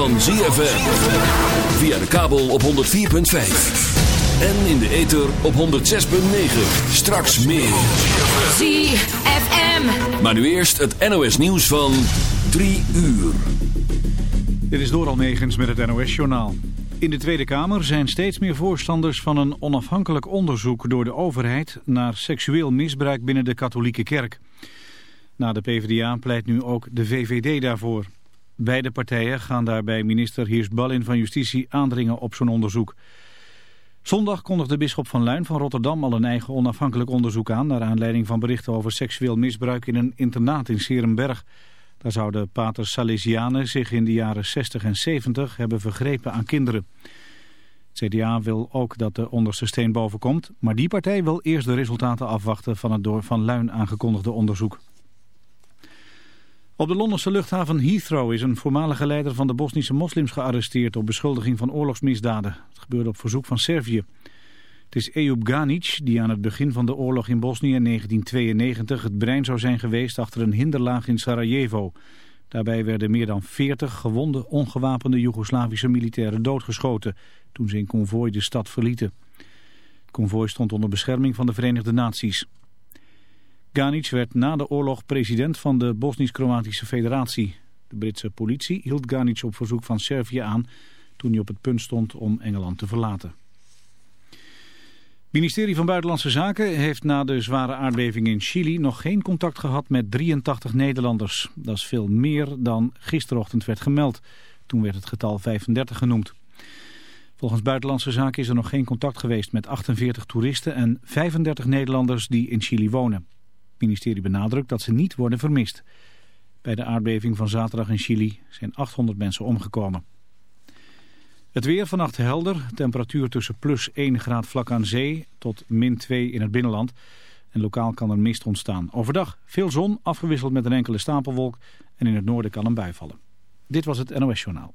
van ZFM. Via de kabel op 104.5. En in de ether op 106.9. Straks meer. ZFM. Maar nu eerst het NOS nieuws van 3 uur. Dit is Doral Negens met het NOS-journaal. In de Tweede Kamer zijn steeds meer voorstanders van een onafhankelijk onderzoek door de overheid naar seksueel misbruik binnen de katholieke kerk. Na de PvdA pleit nu ook de VVD daarvoor. Beide partijen gaan daarbij minister Heers Ballin van Justitie aandringen op zo'n onderzoek. Zondag kondigde bisschop van Luin van Rotterdam al een eigen onafhankelijk onderzoek aan... naar aanleiding van berichten over seksueel misbruik in een internaat in Serenberg. Daar zouden paters Salesianen zich in de jaren 60 en 70 hebben vergrepen aan kinderen. CDA wil ook dat de onderste steen boven komt... maar die partij wil eerst de resultaten afwachten van het door Van Luin aangekondigde onderzoek. Op de Londense luchthaven Heathrow is een voormalige leider van de Bosnische moslims gearresteerd op beschuldiging van oorlogsmisdaden. Het gebeurde op verzoek van Servië. Het is Ejup Ganic die aan het begin van de oorlog in Bosnië in 1992 het brein zou zijn geweest achter een hinderlaag in Sarajevo. Daarbij werden meer dan 40 gewonde ongewapende Joegoslavische militairen doodgeschoten toen ze in konvooi de stad verlieten. Het konvooi stond onder bescherming van de Verenigde Naties. Ganic werd na de oorlog president van de Bosnisch-Kroatische Federatie. De Britse politie hield Ganic op verzoek van Servië aan toen hij op het punt stond om Engeland te verlaten. Het ministerie van Buitenlandse Zaken heeft na de zware aardbeving in Chili nog geen contact gehad met 83 Nederlanders. Dat is veel meer dan gisterochtend werd gemeld. Toen werd het getal 35 genoemd. Volgens Buitenlandse Zaken is er nog geen contact geweest met 48 toeristen en 35 Nederlanders die in Chili wonen. Ministerie benadrukt dat ze niet worden vermist. Bij de aardbeving van zaterdag in Chili zijn 800 mensen omgekomen. Het weer vannacht helder. Temperatuur tussen plus 1 graad vlak aan zee tot min 2 in het binnenland. En lokaal kan er mist ontstaan. Overdag veel zon, afgewisseld met een enkele stapelwolk. En in het noorden kan een bui vallen. Dit was het NOS Journaal.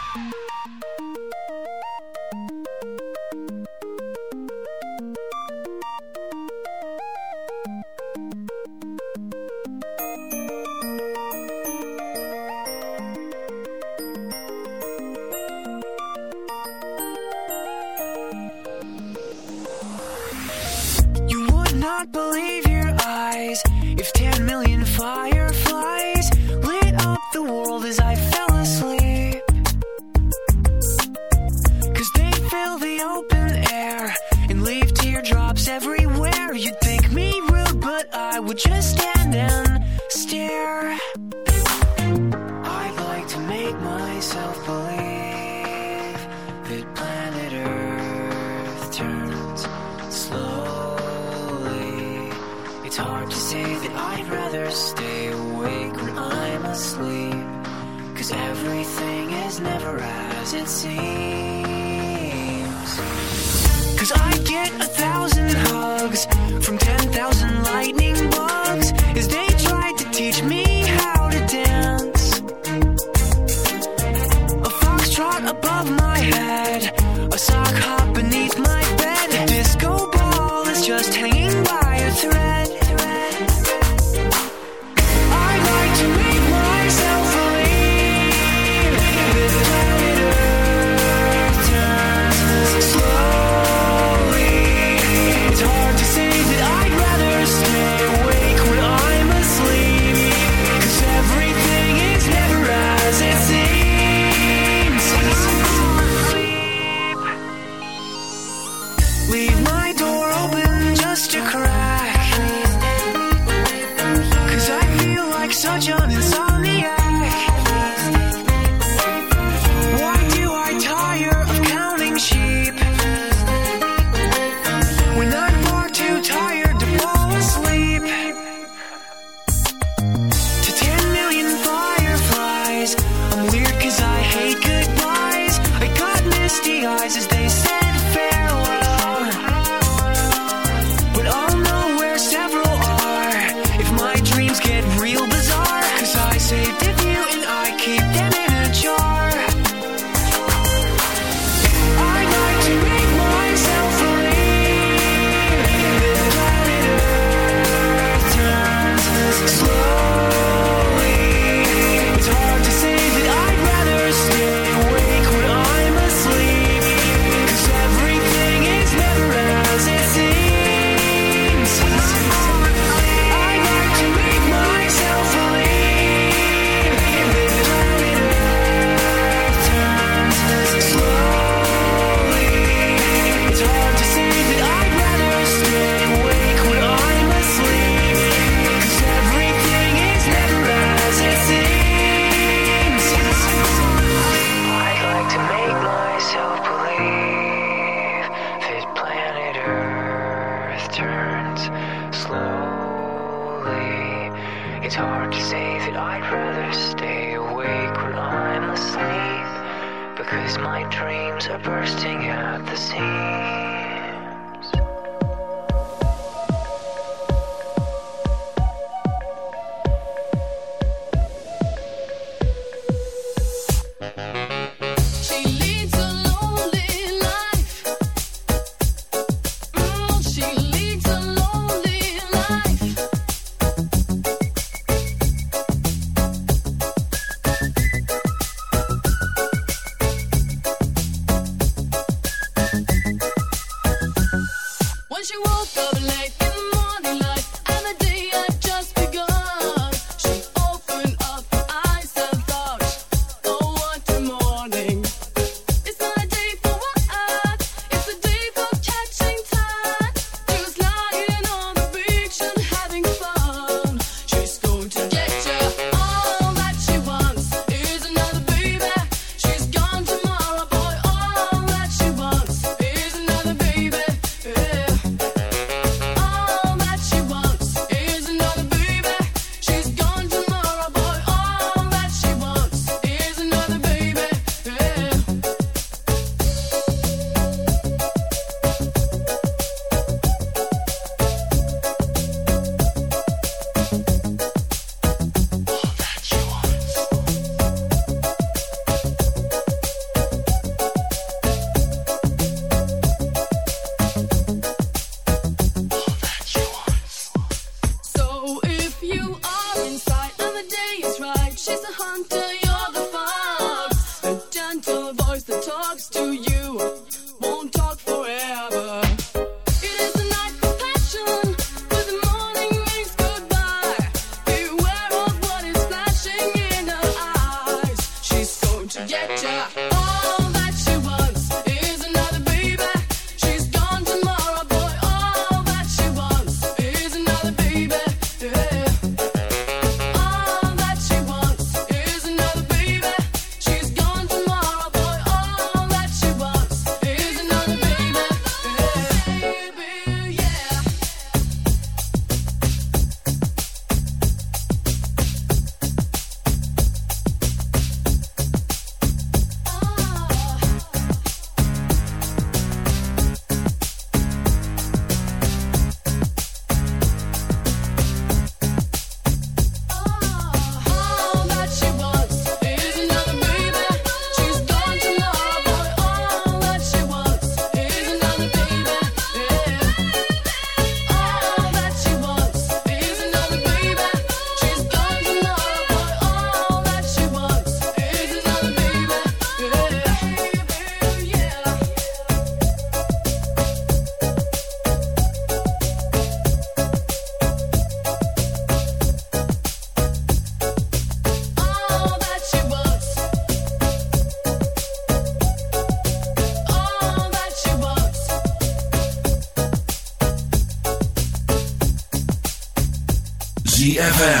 She's a hunter.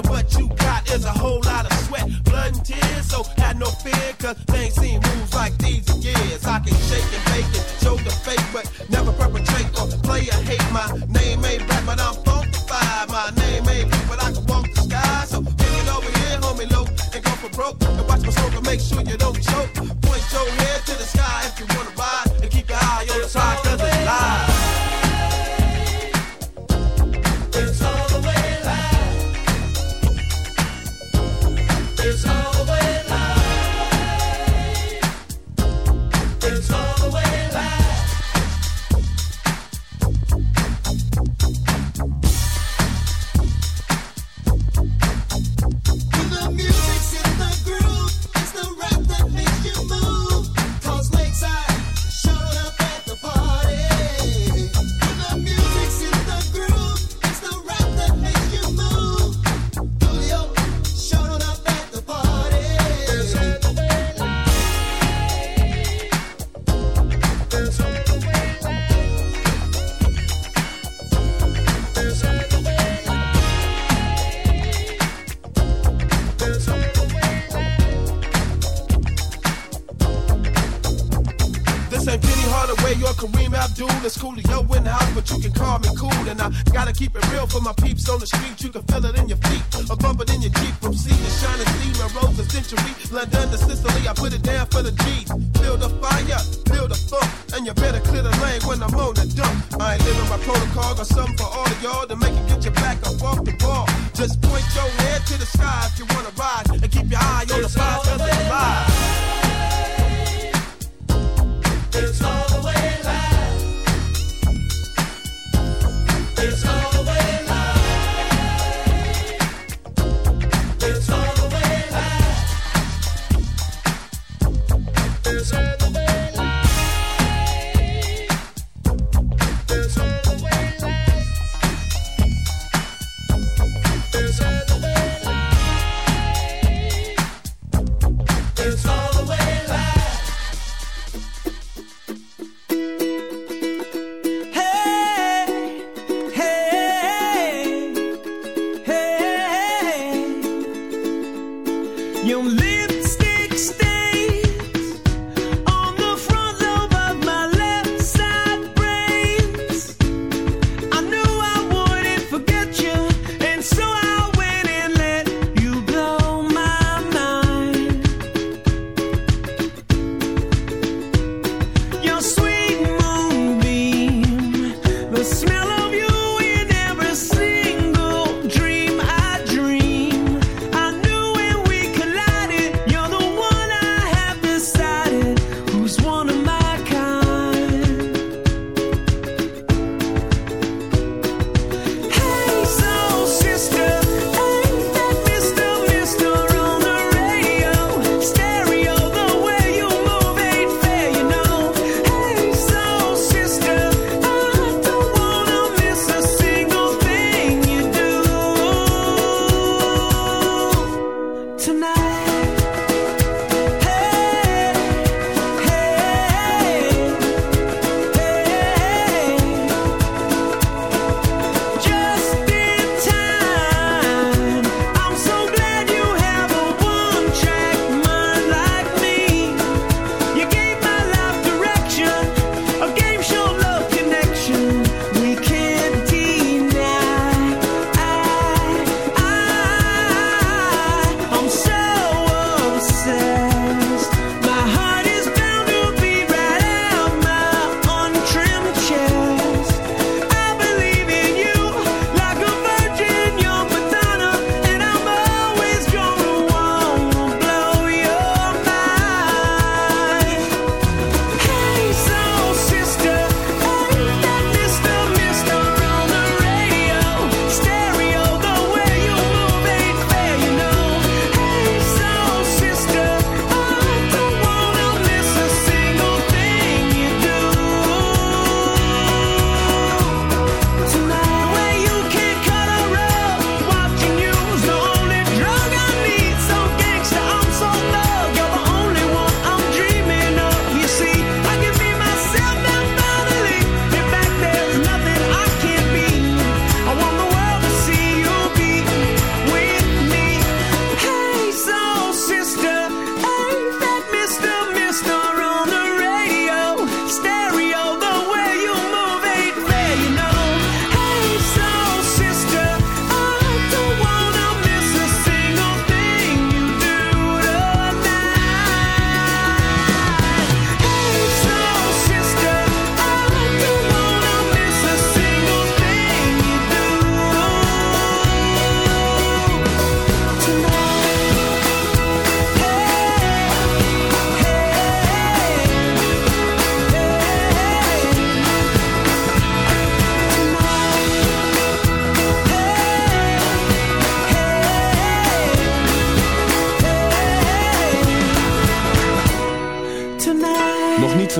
And what you got is a whole lot of sweat, blood and tears. So had no fear, cause things seem moving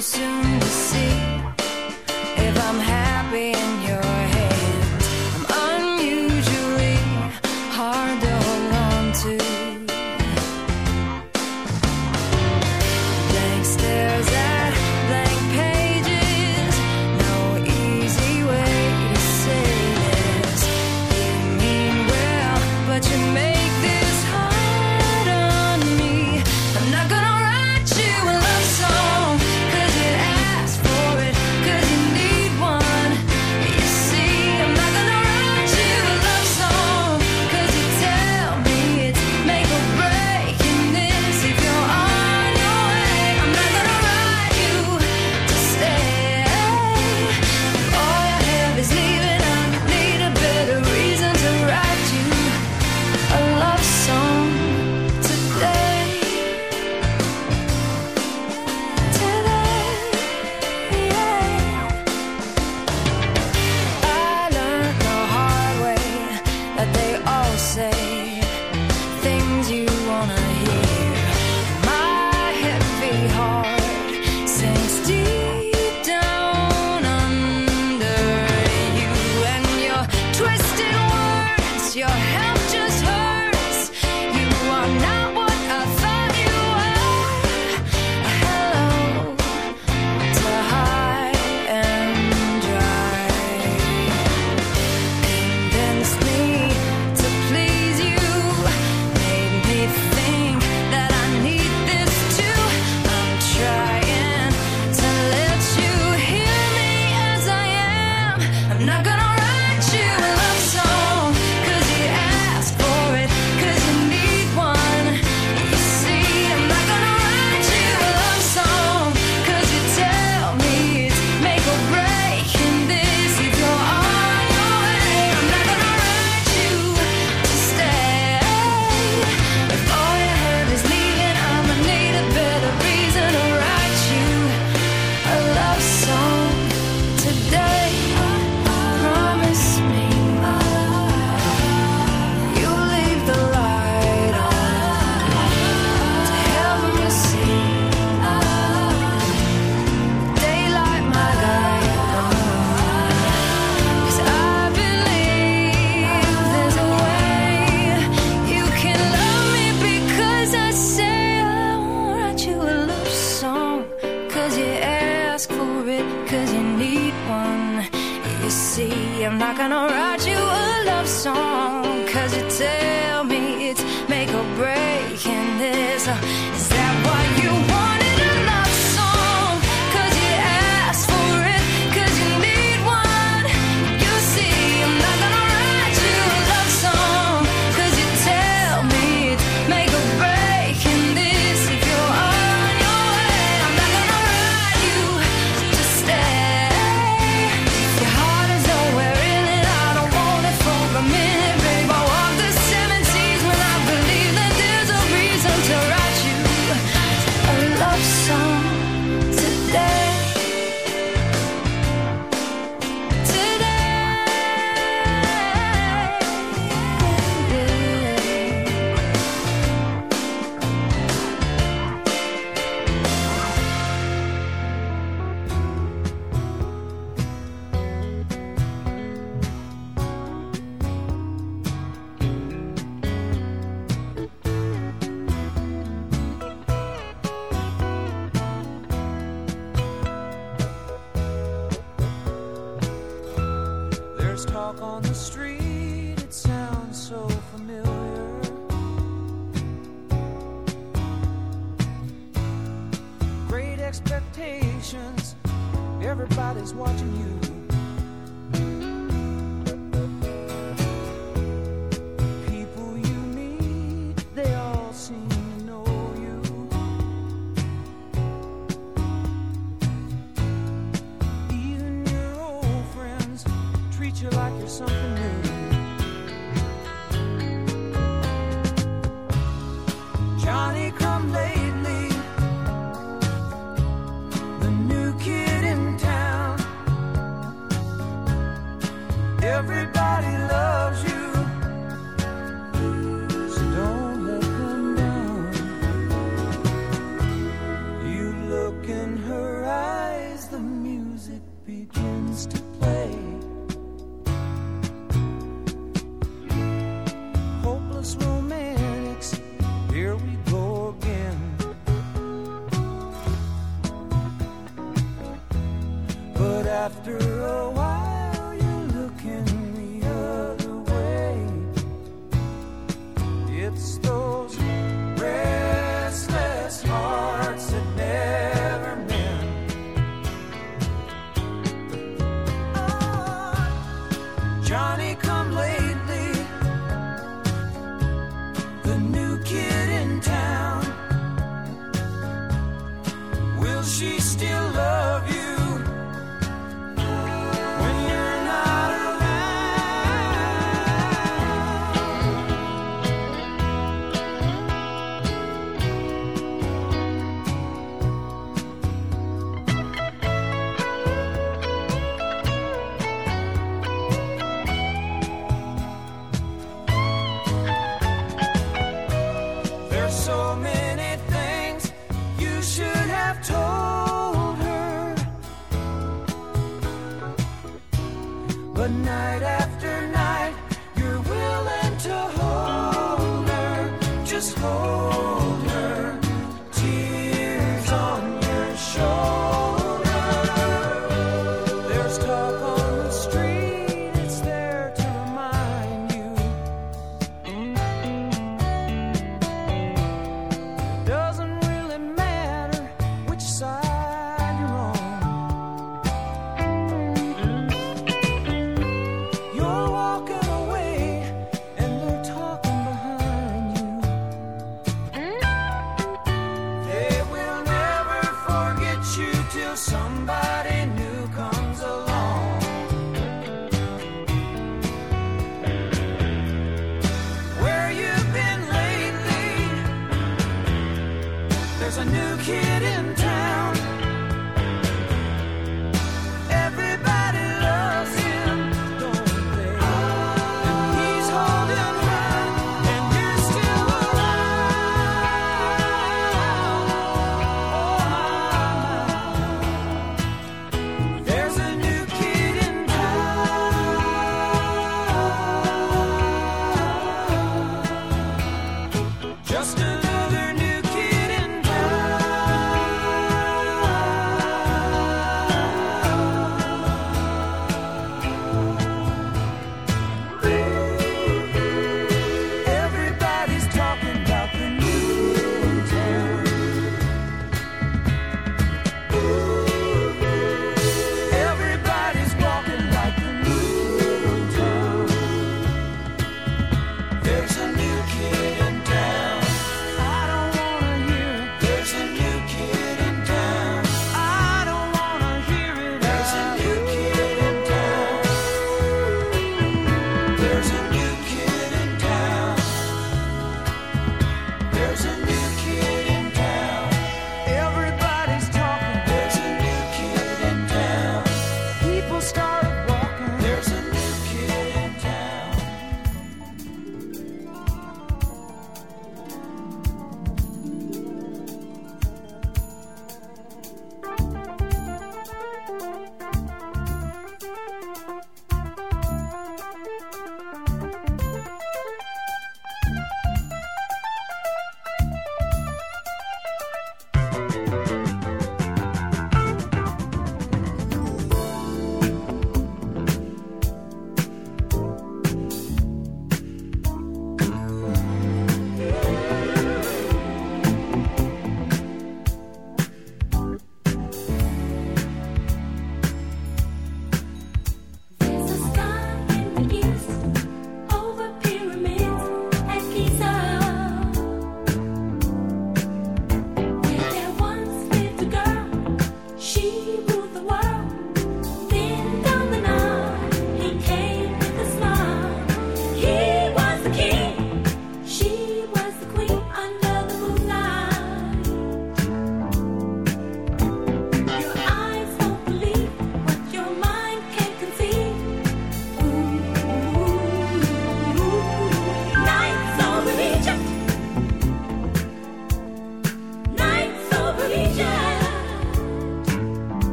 soon to see.